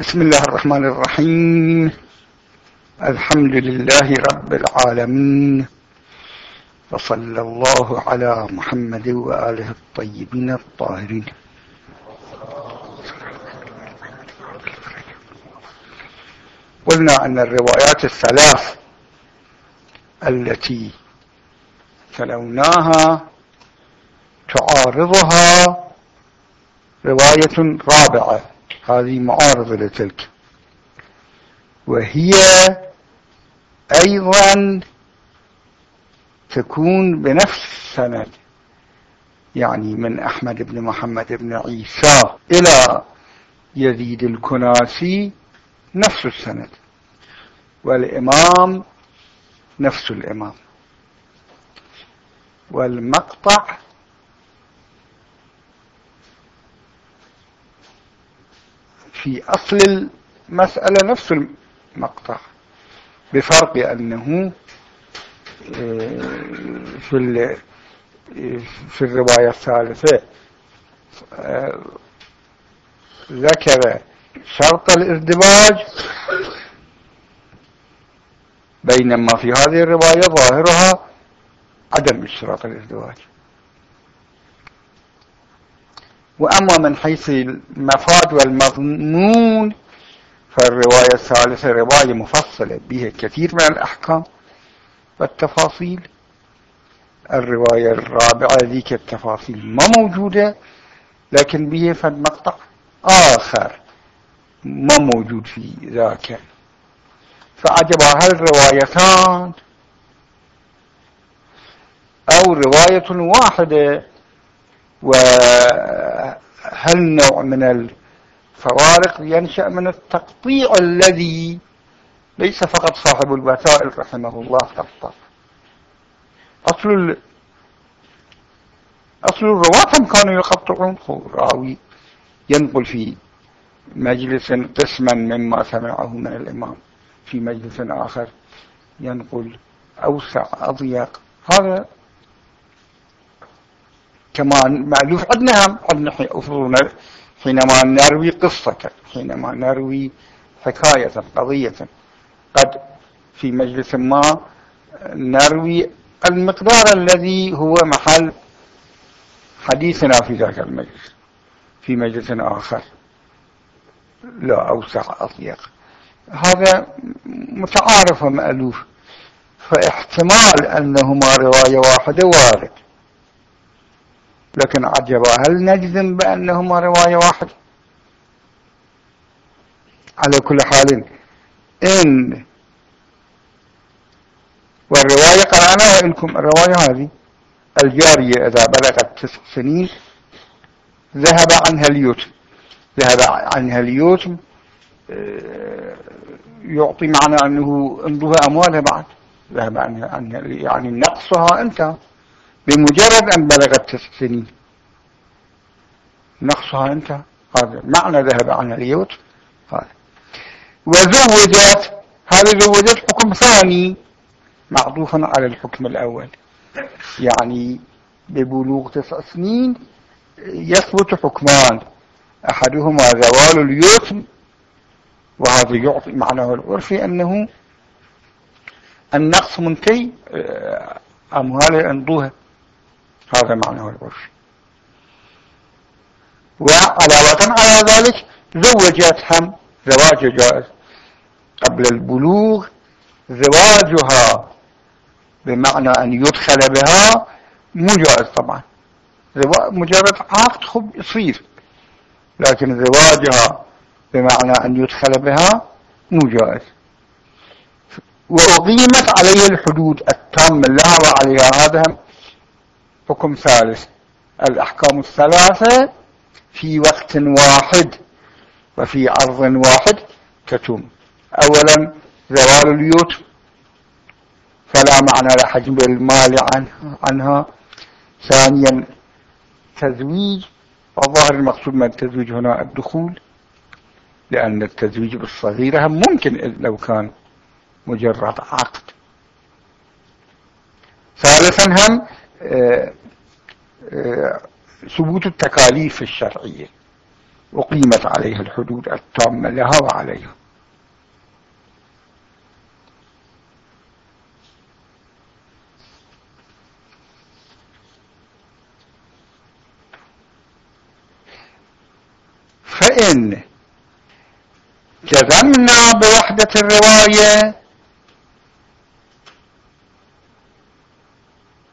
بسم الله الرحمن الرحيم. الحمد لله رب العالمين. وصلى الله على محمد وآله الطيبين الطاهرين. قلنا أن الروايات الثلاث التي تلوناها تعارضها رواية رابعة. هذه معارضة لتلك. وهي أيضا تكون بنفس السند يعني من أحمد بن محمد بن عيسى إلى يزيد الكناسي نفس السند. والإمام نفس الإمام. والمقطع في أصل المسألة نفس المقطع بفرق أنه آه، في في الرواية الثالثة آه، ذكر شرط الازدواج بينما في هذه الرواية ظاهرها عدم اشتراط الازدواج. وأما من حيث المفاد والمضمون فالرواية الثالثة رواية مفصلة بها كثير من الأحكام والتفاصيل. الرواية الرابعة ذيك التفاصيل ما موجودة لكن به فد مقطع آخر ما موجود في ذاك. فعجب هل الروايتان أو رواية واحدة؟ وهل نوع من الفوارق ينشأ من التقطيع الذي ليس فقط صاحب الوسائل رحمه الله قطع أصل. أصل الرواة كانوا يقطعون راوي ينقل في مجلس قسما مما سمعه من الإمام في مجلس آخر ينقل أوسع أضيق هذا كما مألوف عندنا عندنا حينما نروي قصة حينما نروي حكاية قضية. قد في مجلس ما نروي المقدار الذي هو محل حديثنا في ذاك المجلس في مجلس آخر. لا أوسع أضيق. هذا متعارف ومألوف. فاحتمال أنهما رواية واحدة وارد. لكن عجبا هل نجزم بأنهما رواية واحدة على كل حال إن والرواية قرأناها لكم الرواية هذه الجارية إذا بلغت تسع سنين ذهب عنها اليتم ذهب عنها اليتم آه، يعطي معنى أنه انضها أموالها بعد. ذهب عنها يعني نقصها انتهى. بمجرد أن بلغت تسع سنين. نقصها انتهى هذا معنى ذهب عنها اليتم هذا وزوجت. هذه زوجت حكم ثاني. معطوفا على الحكم الأول. يعني ببلوغ تسع سنين يثبت حكمان. أحدهما زوال اليتم وهذا يعطي معناه العرفي أنه النقص منتهي. آه، أموال أنضوها هذا معناه العرفي وعلاوة على ذلك زوجت هم زواج جائز. قبل البلوغ زواجها بمعنى أن يدخل بها مو جائز طبعا. مجرد عقد خب يصير. لكن زواجها بمعنى أن يدخل بها مو جائز. وأقيمت عليه الحدود التامة لا وعليها هذا حكم ثالث. الأحكام الثلاثة في وقت واحد وفي عرض واحد تتم. أولا زوال اليوت فلا معنى لحجم المال عنها. ثانيا تزويج. الظاهر المقصود من التزويج هنا الدخول لأن التزويج بالصغيرة ممكن لو كان مجرد عقد. ثالثا هم ثبوت التكاليف الشرعية. أقيمت عليها الحدود التامة لها وعليها. فإن جزمنا بوحدة الرواية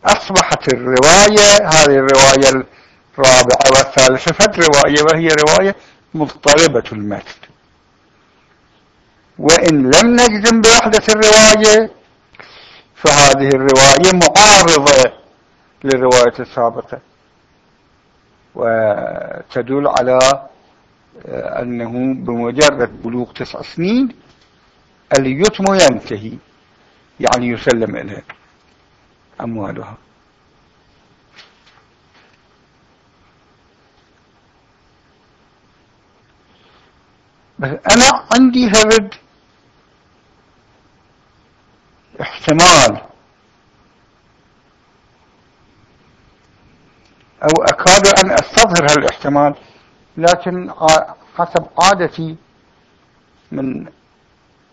أصبحت الرواية هذه الرواية الرابعة والثالثة رواية وهي رواية مضطربة المتن. وإن لم نجزم بوحدة الرواية فهذه الرواية معارضة للرواية السابقة. وتدل على أنه بمجرد بلوغ تسع سنين اليتم ينتهي يعني يسلم إليه أموالها. بس أنا عندي فرد احتمال أو أكاد أن أستظهر هالاحتمال لكن حسب عادتي من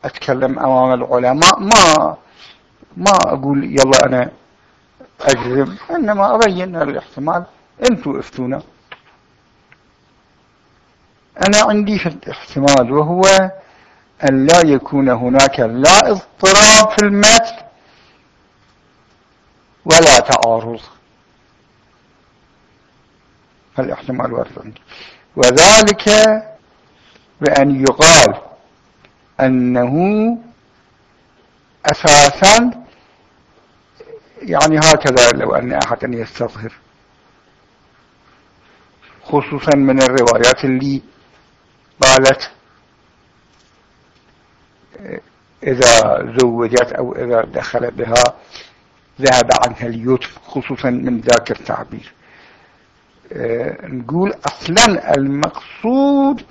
أتكلم أمام العلماء ما ما أقول يلا أنا أجزم إنما أبين الاحتمال. أنتوا أفتونا. أنا عندي احتمال وهو أن لا يكون هناك لا اضطراب في المثل ولا تعارض. الاحتمال وارد وذلك بأن يقال أنه أساسا يعني هكذا لو أن أحدا يستظهر. خصوصا من الروايات اللي قالت إذا زوجت أو إذا دخل بها ذهب عنها اليتم خصوصا من ذاك التعبير. آه، نقول أصلا المقصود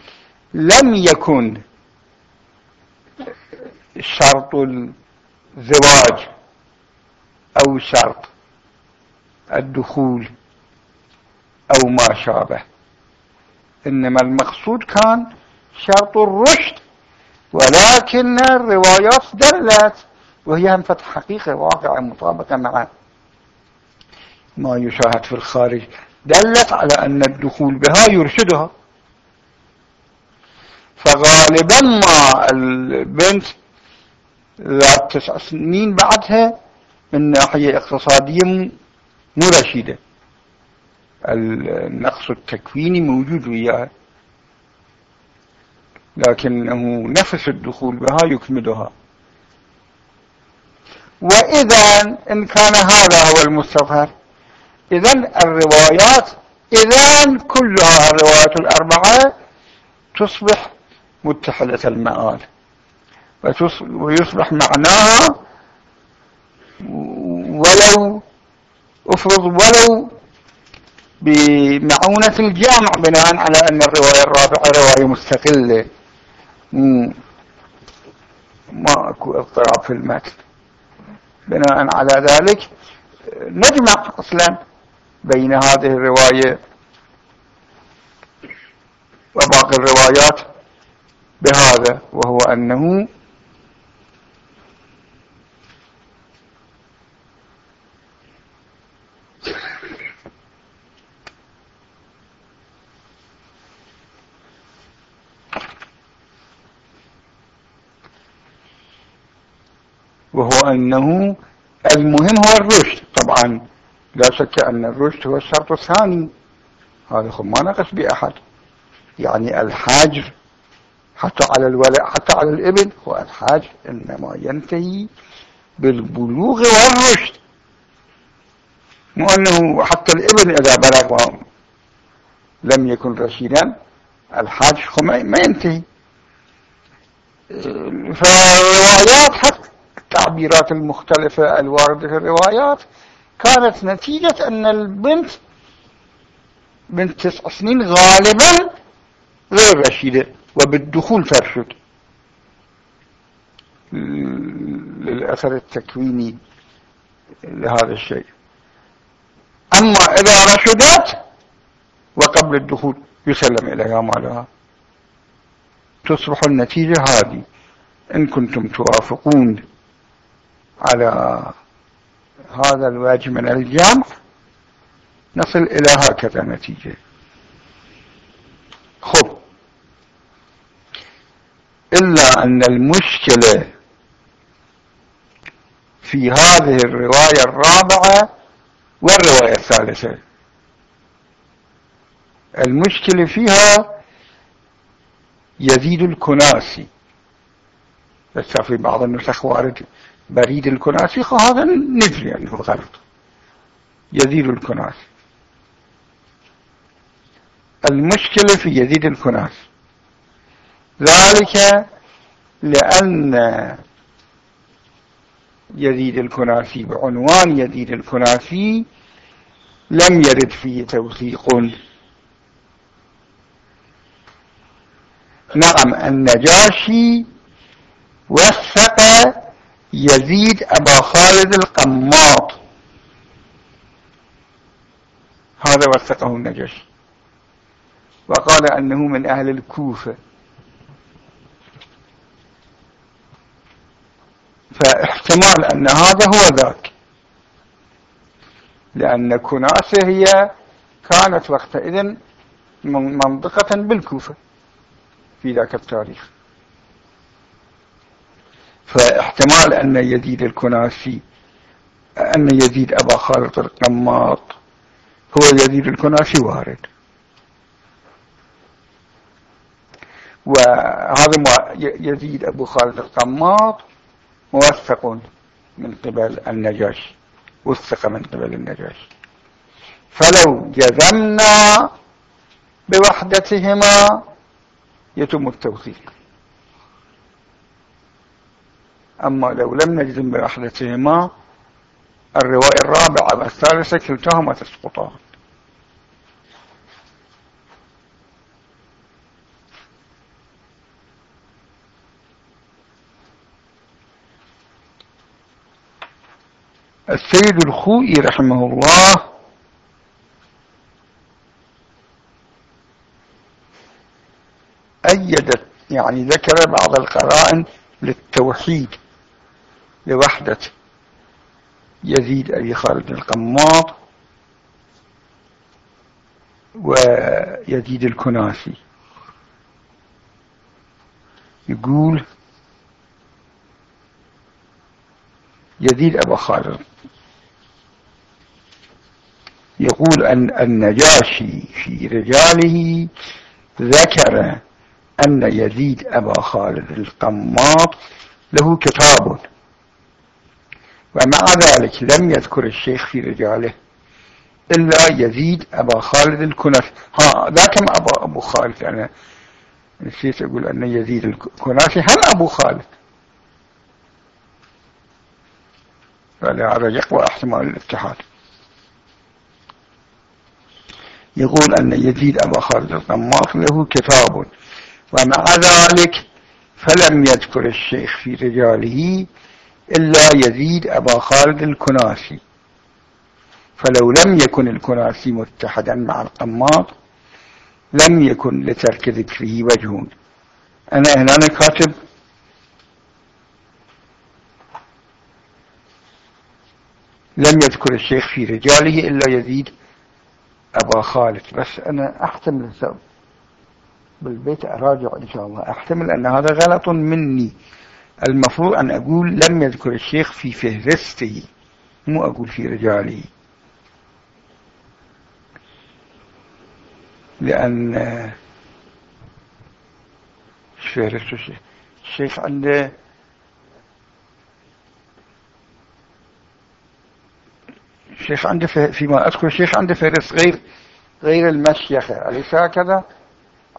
لم يكن شرط الزواج. أو شرط الدخول أو ما شابه. إنما المقصود كان شرط الرشد ولكن الروايات دلت وهي انفت حقيقة واقعة مطابقة مع ما يشاهد في الخارج. دلت على أن الدخول بها يرشدها. فغالبا ما البنت ذات تسع سنين بعدها من ناحية اقتصادية مو رشيدة. النقص التكويني موجود وياها. لكنه نفس الدخول بها يكملها وإذا إن كان هذا هو المستظهر إذا الروايات إذا كلها الروايات الأربعة تصبح متحدة المآل. ويصبح معناها ولو افرض ولو بمعونة الجامع بناء على أن الرواية الرابعة رواية مستقلة. ما اكو اضطراب في المتن. بناء على ذلك نجمع أصلا بين هذه الرواية وباقي الروايات بهذا وهو أنه وهو أنه المهم هو الرشد. طبعا لا شك أن الرشد هو الشرط الثاني. هذا ما نقص بأحد يعني الحاجر حتى على الولد حتى على الابن هو الحاجر إنما ينتهي بالبلوغ والرشد. مو أنه حتى الابن إذا بلغ لم يكن رشيدا الحاج ما ينتهي. فالروايات حتى التعبيرات المختلفة الواردة في الروايات. كانت نتيجة أن البنت بنت تسع سنين غالبا غير رشيدة وبالدخول ترشد للأثر التكويني لهذا الشيء. أما إذا رشدت وقبل الدخول يسلم إليها مالها. تصبح النتيجة هذه. إن كنتم توافقون. على هذا الواجب من الجمع نصل إلى هكذا نتيجة. خب. إلا أن المشكلة في هذه الرواية الرابعة والرواية الثالثة. المشكلة فيها يزيد الكناسي. بس في بعض النسخ وارد. بريد الكناسي هذا ندري يعني الغلط يزيد الكناسي المشكلة في يزيد الكناسي ذلك لأن يزيد الكناسي بعنوان يزيد الكناسي لم يرد فيه توثيق. نعم النجاشي وثق يزيد أبا خالد القماط. هذا وثقه النجاشي. وقال أنه من أهل الكوفة. فاحتمال أن هذا هو ذاك. لأن كناسة هي كانت وقتئذ منطقة بالكوفة في ذاك التاريخ. فاحتمال أن يزيد الكناسي أن يزيد أبا خالد القماط هو يزيد الكناسي وارد. وهذا يزيد أبو خالد القماط موثق من قبل النجاشي وثق من قبل النجاشي. فلو جزمنا بوحدتهما يتم التوثيق. أما لو لم نجزم بوحدتهما الرواية الرابعة والثالثة كلتهما تسقطان. السيد الخوئي رحمه الله أيدت يعني ذكر بعض القرائن للتوحيد. لوحدة يزيد أبي خالد القماط ويزيد الكناسي. يقول يزيد أبا خالد. يقول أن النجاشي في رجاله ذكر أن يزيد أبا خالد القماط له كتاب ومع ذلك لم يذكر الشيخ في رجاله إلا يزيد أبا خالد الكنس ها ذاك أبا أبو خالد؟ أنا نسيت أقول أن يزيد الكناسي هل أبو خالد. فلهذا يقوى احتمال الاتحاد. يقول أن يزيد أبا خالد القماط له كتاب. ومع ذلك فلم يذكر الشيخ في رجاله إلا يزيد أبا خالد الكناسي فلو لم يكن الكناسي متحدا مع القماط لم يكن لترك ذكره وجه أنا هنا كاتب. لم يذكر الشيخ في رجاله إلا يزيد أبا خالد. بس أنا أحتمل بالبيت أراجع إن شاء الله. أحتمل أن هذا غلط مني. المفروض أن أقول لم يذكر الشيخ في فهرسته مو أقول في رجاله. لأن فهرست الشيخ؟ الشيخ عنده الشيخ عنده فيما أذكر الشيخ عنده فهرست غير غير المشيخة. أليس هكذا؟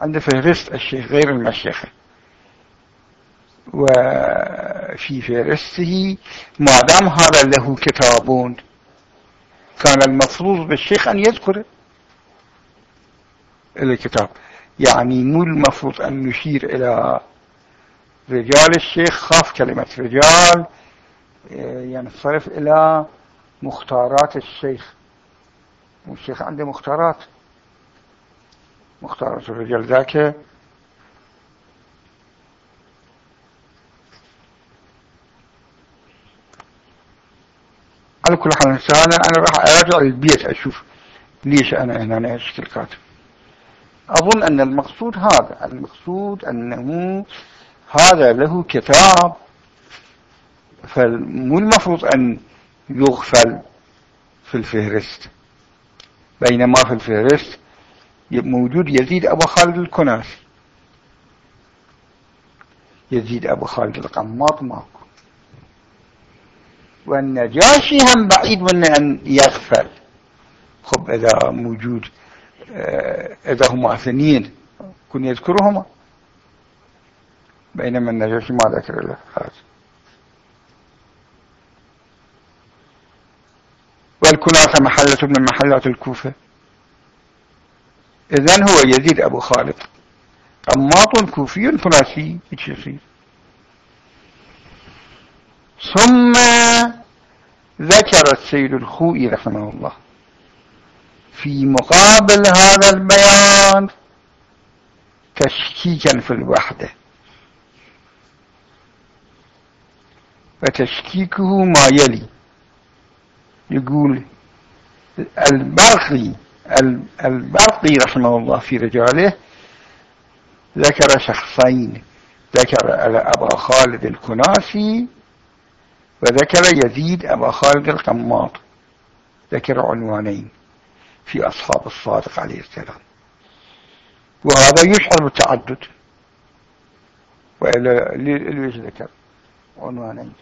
عنده فهرست الشيخ غير المشيخة. وفي فهرسته ما دام هذا له كتابون. كان المفروض بالشيخ أن يذكر الكتاب. يعني مو المفروض أن نشير إلى رجال الشيخ خاف كلمة رجال ينصرف إلى مختارات الشيخ. والشيخ عنده مختارات. مختارة الرجال ذاك على كل حال أنا أنا راح أراجع البيت أشوف ليش أنا هنا أنا أشكل كاتب أظن أن المقصود هذا المقصود أنه هذا له كتاب فمو المفروض أن يغفل في الفهرست. بينما في الفهرست موجود يزيد أبو خالد الكناس يزيد أبو خالد القماط ماكو. والنجاشي هم بعيد من أن يغفل. خب إذا موجود آه، إذا هما أثنين كن يذكرهما. بينما النجاشي ما ذكر له هذا والكنافة محلة من محلات الكوفة. إذن هو يزيد أبو خالد. قماط كوفي كناسي يصير ثم ذكر السيد الخوئي رحمه الله. في مقابل هذا البيان تشكيكا في الوحدة. وتشكيكه ما يلي. يقول البرقي البرقي رحمه الله في رجاله ذكر شخصين. ذكر أبا خالد الكناسي وذكر يزيد أبا خالد القماط ذكر عنوانين في أصحاب الصادق عليه السلام. وهذا يشعر بالتعدد. وإلا ذكر عنوانين؟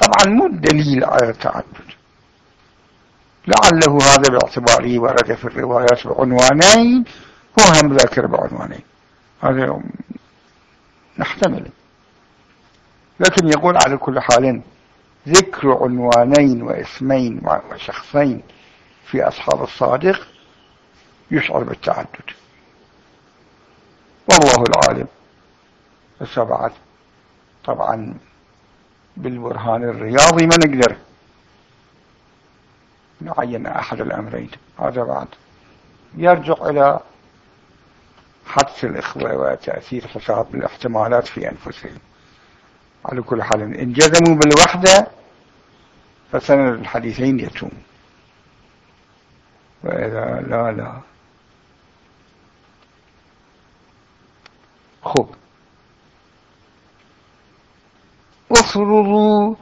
طبعا مو دليل على التعدد. لعله هذا باعتباره ورد في الروايات بعنوانين هو هم ذاكر بعنوانين. هذا نحتمل. لكن يقول على كل حال ذكر عنوانين واسمين وشخصين في أصحاب الصادق يشعر بالتعدد. والله العالم. السبعة طبعا بالبرهان الرياضي ما نقدر نعين أحد الأمرين. هذا بعد. يرجع إلى حدث الإخوة وتأثير حساب الاحتمالات في أنفسهم. على كل حال. إن جزموا بالوحدة فسند الحديثين يتوم وإذا لا لا. خب افرضوا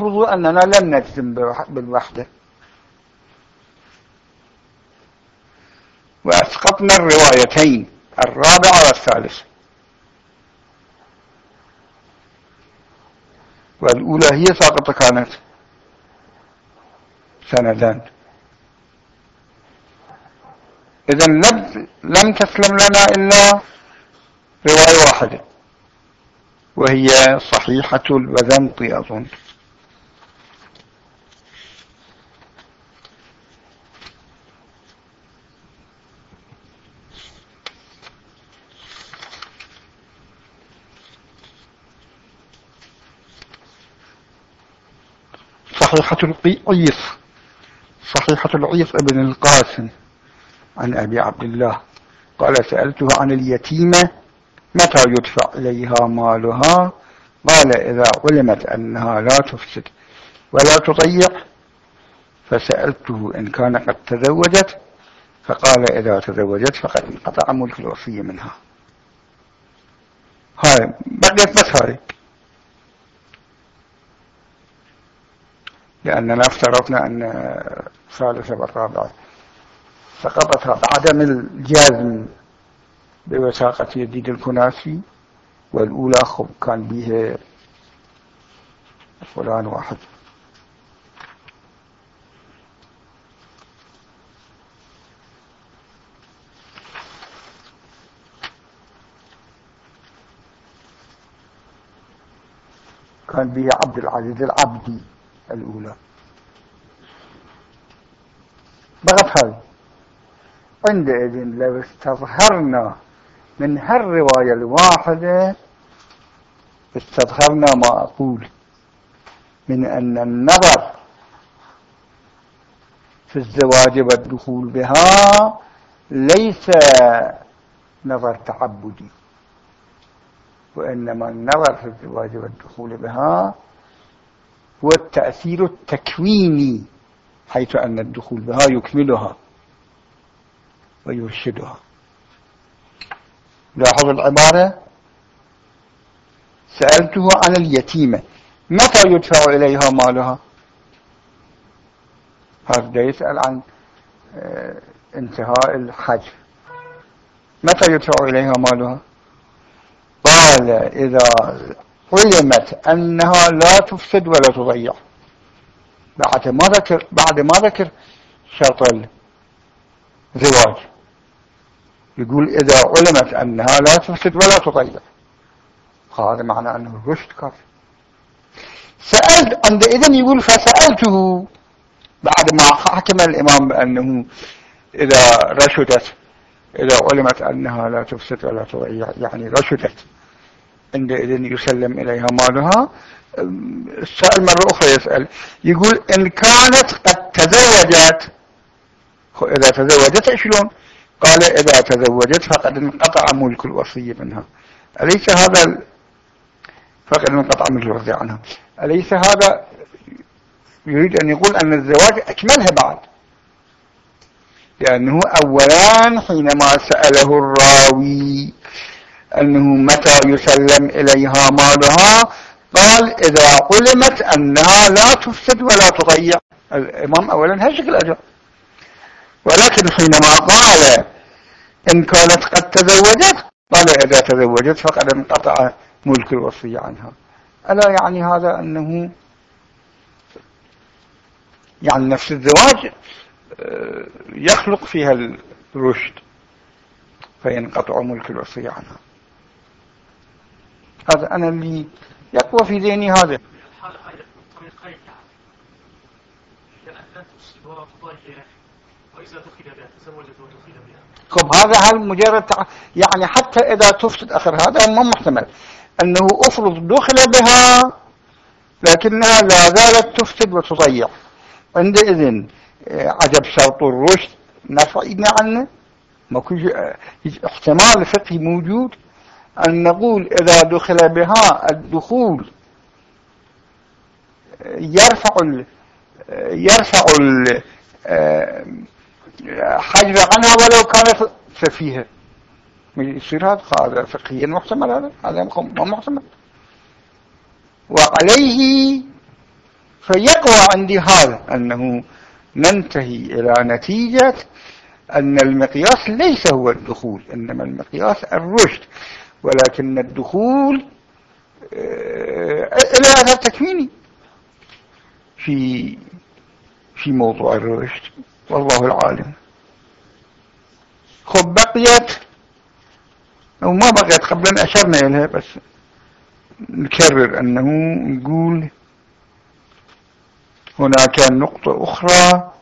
افرضوا أننا لم نجزم بالوحدة. وأسقطنا الروايتين الرابعة والثالثة والأولى هي ساقطة كانت سندان إذا لم, لم تسلم لنا إلا رواية واحدة وهي صحيحة الوذنطي أظن. صحيحة العيص صحيحة العيص ابن القاسم عن أبي عبد الله. قال سألته عن اليتيمة متى يدفع إليها مالها؟ قال إذا علمت أنها لا تفسد ولا تضيع. فسألته إن كان قد تزوجت فقال إذا تزوجت فقد انقطع ملك الوصية منها. هاي بقيت بس هاي. لأننا افترضنا أن الثالثة والرابعة سقطتها بعدم الجازم بوثاقة يديد الكناسي والأولى خب كان بها فلان واحد. كان به عبد العزيز العبدي. الأولى. هذه. عندئذ لو استظهرنا من هالرواية الواحدة استظهرنا ما أقول. من أن النظر في الزواج والدخول بها ليس نظر تعبدي. وإنما النظر في الزواج والدخول بها هو التأثير التكويني حيث أن الدخول بها يكملها ويرشدها. لاحظ العبارة؟ سألته عن اليتيمة. متى يدفع إليها مالها؟ هذا يسأل عن آه، انتهاء الحج. متى يدفع إليها مالها؟ قال إذا علمت أنها لا تفسد ولا تضيع. بعد ما ذكر بعد ما ذكر شرط الزواج. يقول إذا علمت أنها لا تفسد ولا تضيع. هذا معنى أنه الرشد كافي سألت عندئذ يقول فسألته. بعد ما حكم الإمام بأنه إذا رشدت إذا علمت أنها لا تفسد ولا تضيع يعني رشدت. عندئذ يسلم إليها مالها. السائل مرة أخرى يسأل. يقول إن كانت قد تزوجت. إذا تزوجت شلون؟ قال إذا تزوجت فقد انقطع ملك الوصية منها. أليس هذا فقد انقطع ملك الوصية عنها. أليس هذا يريد أن يقول أن الزواج أكملها بعد؟ لأنه أولا حينما سأله الراوي أنه متى يسلم إليها مالها؟ قال إذا علمت أنها لا تفسد ولا تضيع. الإمام أولا هالشكل الأجر ولكن حينما قال إن كانت قد تزوجت قال إذا تزوجت فقد انقطع ملك الوصية عنها. ألا يعني هذا أنه يعني نفس الزواج آه، يخلق فيها الرشد فينقطع ملك الوصية عنها. هذا أنا اللي يقوى في ذهني هذا خب هذا هل مجرد يعني حتى إذا تفسد آخر هذا ما محتمل. أنه أفرض دخل بها لكنها لا زالت تفسد وتضيع. عندئذ آه، عجب شرط الرشد نرفع ايدنا عنه ما كل احتمال فقهي موجود. أن نقول إذا دخل بها الدخول يرفع ال يرفع ال حجر عنها ولو كانت سفيهة يصير هذا فقهيا محتمل هذا هذا محتمل. وعليه فيقوى عندي هذا أنه ننتهي إلى نتيجة أن المقياس ليس هو الدخول إنما المقياس الرشد. ولكن الدخول آه، إلى أثر تكويني في في موضوع الرشد. والله العالم. خب بقيت أو ما بقيت قبل أشرنا إليها بس نكرر أنه نقول هناك نقطة أخرى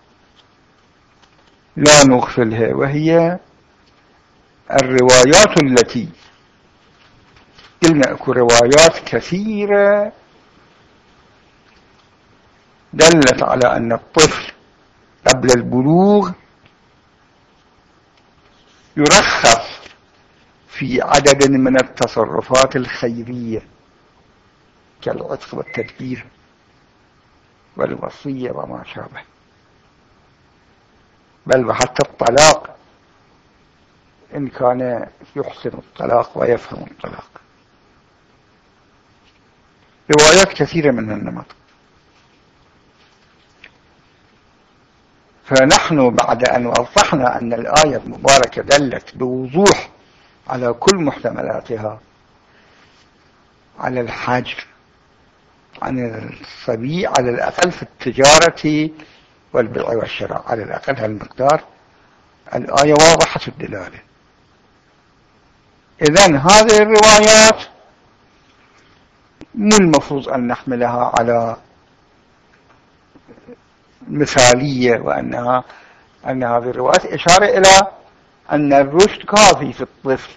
لا نغفلها وهي الروايات التي قلنا اكو روايات كثيرة دلت على أن الطفل قبل البلوغ يرخص في عدد من التصرفات الخيرية كالعتق والتدبير والوصية وما شابه. بل وحتى الطلاق إن كان يحسن الطلاق ويفهم الطلاق. روايات كثيرة من النمط. فنحن بعد أن وضحنا أن الآية المباركة دلت بوضوح على كل محتملاتها على الحجر عن الصبي على الأقل في التجارة والبيع والشراء على الأقل هالمقدار. الآية واضحة الدلالة. إذا هذه الروايات مو المفروض أن نحملها على مثالية وأنها أن هذه الروايات إشارة إلى أن الرشد كافي في الطفل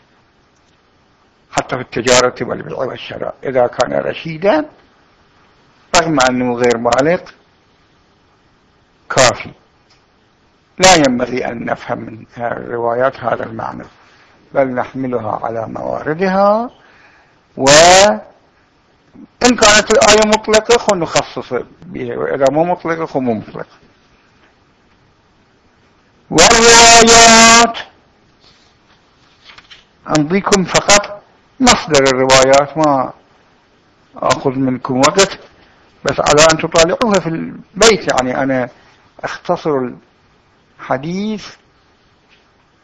حتى في التجارة والبيع والشراء. إذا كان رشيدا رغم أنه غير بالغ كافي. لا ينبغي أن نفهم من الروايات هذا المعنى بل نحملها على مواردها وإن كانت الآية مطلقة فنخصص بها. وإذا مو مطلقة فمو مطلقة. والروايات. أمضيكم فقط مصدر الروايات ما أخذ منكم وقت. بس على أن تطالعوها في البيت يعني أنا أختصر الحديث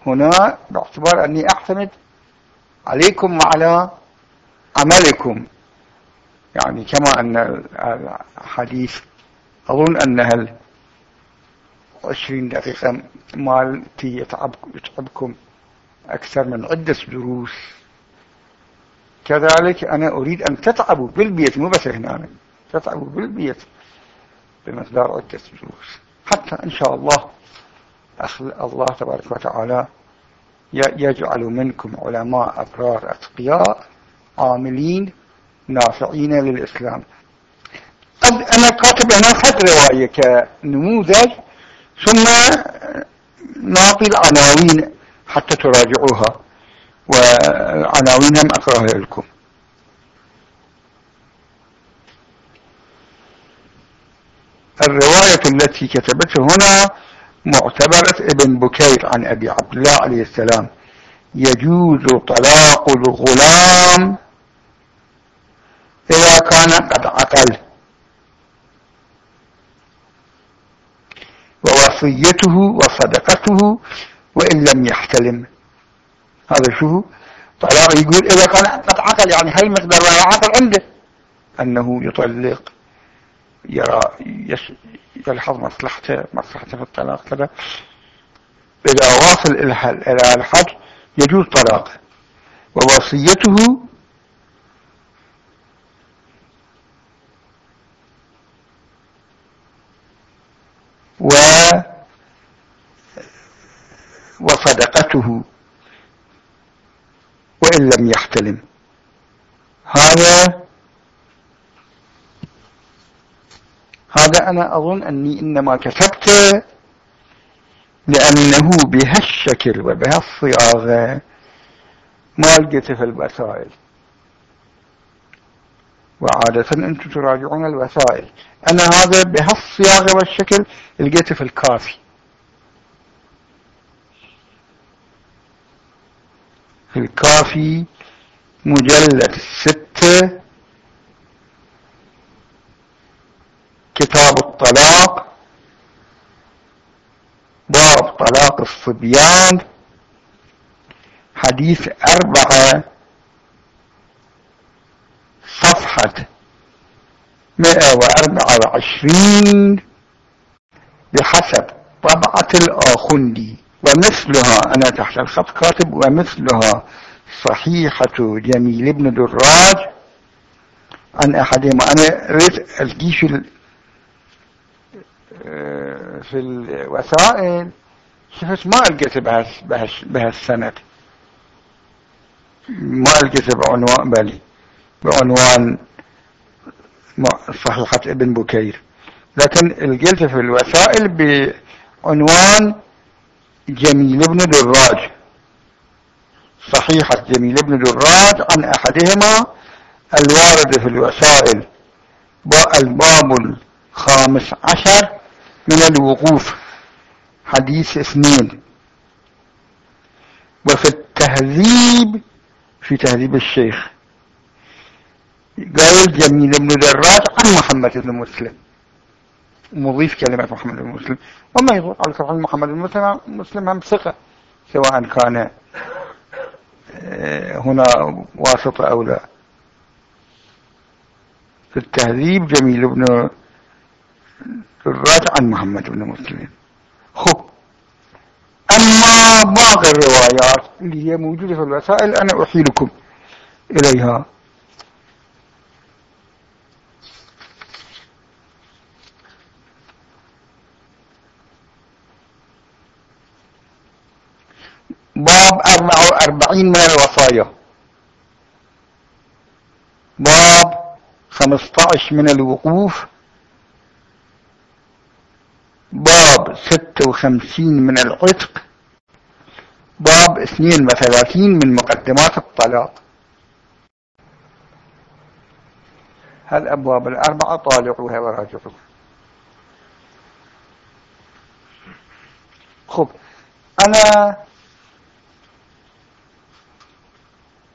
هنا باعتبار أني أعتمد عليكم وعلى عملكم. يعني كما أن الحديث أظن أنها عشرين دقيقة مالتي يتعبكم أكثر من عدة دروس. كذلك أنا أريد أن تتعبوا بالبيت مو بس هنا تتعبوا بالبيت بمقدار عدة دروس. حتى إن شاء الله الله تبارك وتعالى يجعل منكم علماء أبرار أتقياء عاملين نافعين للإسلام. أنا كاتب هنا خد رواية كنموذج ثم نعطي العناوين حتى تراجعوها والعناوين هم أقرأها لكم. الرواية التي كتبتها هنا معتبرة ابن بكير عن أبي عبد الله عليه السلام. يجوز طلاق الغلام إذا كان قد عقل ووصيته وصدقته وإن لم يحتلم. هذا شو؟ طلاق يقول إذا كان قد عقل يعني هاي مقدار عقل عنده. أنه يطلق يرى يلحظ مصلحته مصلحته في الطلاق كذا. إذا واصل إلى الحج يجوز طلاقه. ووصيته و وصدقته. وإن لم يحتلم. هذا هذا أنا أظن أني إنما كتبت لأنه بهالشكل وبهالصياغة ما لقيت في الوسائل. وعادة أنتم تراجعون الوسائل. أنا هذا بهالصياغة والشكل لقيته في الكافي. في الكافي مجلد ستة. كتاب الطلاق. باب طلاق الصبيان. حديث أربعة. صفحة مئة وأربعة وعشرين بحسب طبعة الآخندي. ومثلها أنا تحت الخط كاتب ومثلها صحيحة جميل بن دراج. عن أحدهم أنا ريت الجيش في الوسائل. شفت ما لقيت بهالسند. ما لقيت بعنوان بلي. بعنوان صحيحة ابن بكير. لكن لقيت في الوسائل بعنوان جميل بن دراج. صحيحة جميل بن دراج عن أحدهما الوارد في الوسائل الباب الخامس عشر من الوقوف حديث اثنين. وفي التهذيب في تهذيب الشيخ. قال جميل بن دراج عن محمد بن مسلم. مضيف كلمة محمد بن مسلم. وما يضر على كلمة محمد بن مسلم مسلم هم ثقة سواء كان آه، هنا واسطة أو لا. في التهذيب جميل بن دراج عن محمد بن مسلم. خب. أما باقي الروايات اللي هي موجودة في الوسائل أنا أحيلكم إليها. أربعين من الوصايا. باب خمسطعش من الوقوف. باب ستة وخمسين من العتق. باب اثنين وثلاثين من مقدمات الطلاق. هالأبواب الأربعة طالعوها وراجعوها؟ خب أنا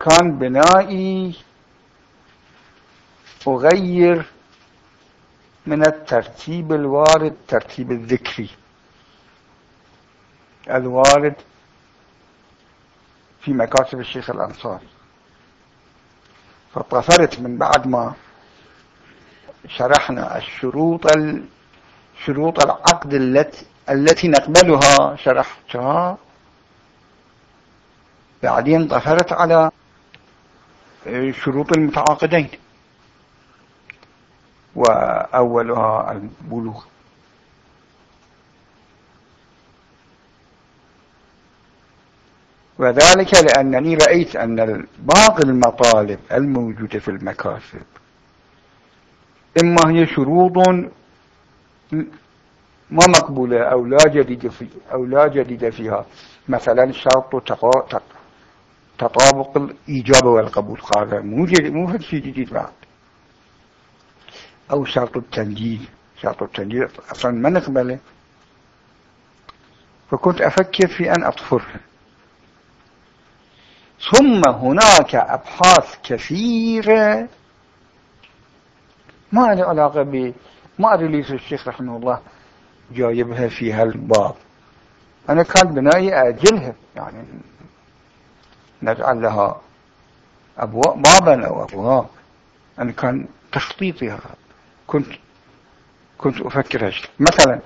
كان بنائي أغير من الترتيب الوارد ترتيب الذكري. الوارد في مكاتب الشيخ الأنصاري. فاضطفرت من بعد ما شرحنا الشروط شروط العقد التي التي نقبلها شرحتها. بعدين ظهرت على شروط المتعاقدين. وأولها البلوغ. وذلك لأنني رأيت أن باقي المطالب الموجودة في المكاسب إما هي شروط ما مقبولة أو لا جديد في أو لا فيها. مثلا شرط تطابق الإيجاب والقبول. هذا مو مو شيء جديد بعد. أو شرط التنجيل. شرط التنجيل أصلا ما نقبله. فكنت أفكر في أن أطفره ثم هناك أبحاث كثيرة ما لها علاقة ب ما أدري ليش الشيخ رحمه الله جايبها في هالباب. أنا كان بنائي أجلها يعني نجعل لها أبواب. بابا أو أبواب. أنا كان تخطيطي هذا. كنت كنت أفكر هشت. مثلا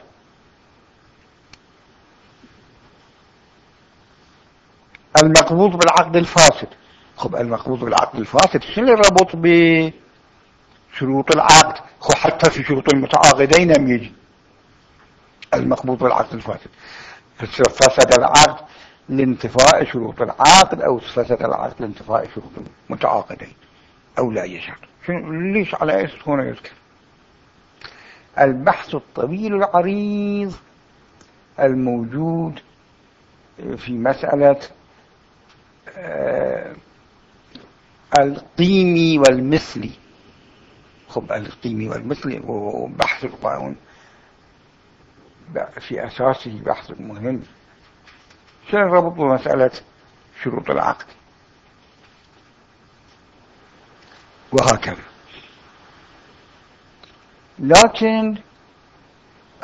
المقبوض بالعقد الفاسد. خب المقبوض بالعقد الفاسد شنو الربط بشروط العقد؟ خب حتى في شروط المتعاقدين لم يجي. المقبوض بالعقد الفاسد. فسد العقد لانتفاء شروط العقد أو فسد العقد لانتفاء شروط المتعاقدين أو لا يشعر. ليش على إيش هنا يذكر؟ البحث الطويل العريض الموجود في مسألة آه، القيمي والمثلي. خب القيمي والمثلي وبحث القانون. في أساسه بحث مهم. شنو الربط بمسألة شروط العقد؟ وهكذا. لكن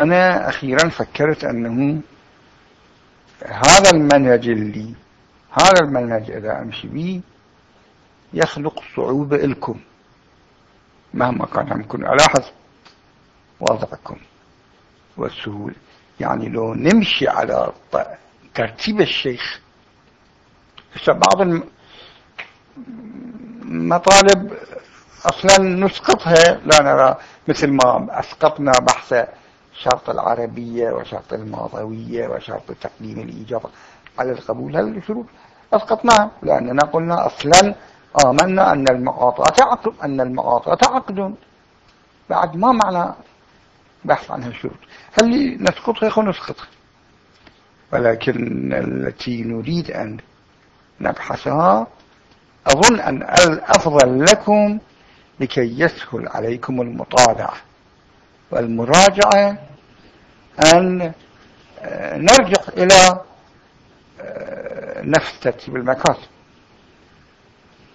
أنا أخيرا فكرت أنه هذا المنهج اللي هذا المنهج إذا أمشي به يخلق صعوبة لكم. مهما كان يمكن على حسب وضعكم والسهولة. يعني لو نمشي على ترتيب الشيخ. بعض المطالب أصلا نسقطها لا نرى مثل ما أسقطنا بحث شرط العربية وشرط الماضوية وشرط تقديم الإجابة على القبول. هذه الشروط؟ أسقطناها لأننا قلنا أصلا آمنا أن المعاطاة عقد أن المعاطاة عقد بعد ما معنى بحث عن هالشروط هل نسقطها خو نسقطها؟ ولكن التي نريد أن نبحثها أظن أن الأفضل لكم لكي يسهل عليكم المطالعة والمراجعة أن آه، نرجع إلى آه، نفس ترتيب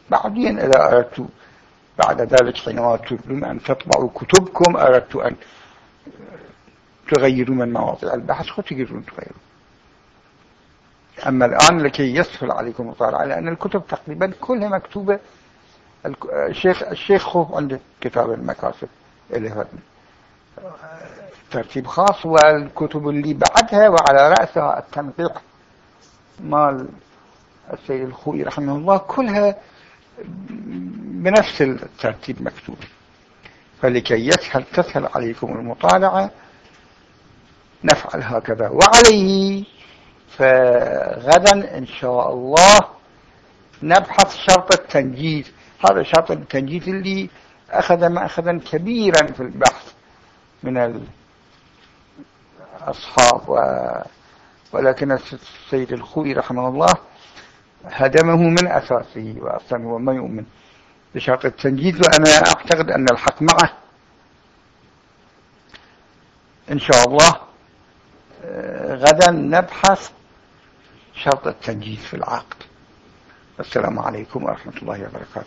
بعدين إذا أردت بعد ذلك حينما تريدون أن تطبعوا كتبكم أردت أن تغيروا من مواضيع البحث خذ تقدرون تغيروا. أما الآن لكي يسهل عليكم المطالعة لأن الكتب تقريبا كلها مكتوبة. الشيخ الشيخ خوف عنده كتاب المكاسب اللي ترتيب خاص والكتب اللي بعدها وعلى رأسها التنقيق مال السيد الخوي رحمه الله كلها بنفس الترتيب مكتوب. فلكي يسهل تسهل عليكم المطالعة. نفعل هكذا. وعليه فغدا إن شاء الله نبحث شرط التنجيز هذا شرط التنجيز اللي أخذ مأخذا كبيرا في البحث من الأصحاب و... ولكن السيد الخوي رحمه الله هدمه من أساسه وأصلا هو ما يؤمن بشرط التنجيز وأنا أعتقد أن الحق معه. إن شاء الله آه، غدا نبحث شرط التنجيز في العقد. السلام عليكم ورحمة الله وبركاته.